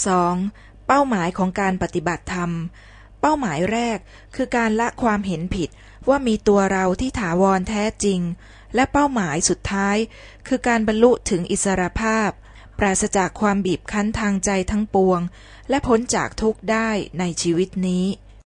2. เป้าหมายของการปฏิบัติธรรม เป้าหมายแรกคือการละความเห็นผิดว่ามีตัวเราที่ถาวรแท้จริง และเป้าหมายสุดท้าย คือการบรรลุถึงอิสรภาพ ปราศจากความบีบคั้นทางใจทั้งปวง และพ้นจากทุกข์ได้ในชีวิตนี้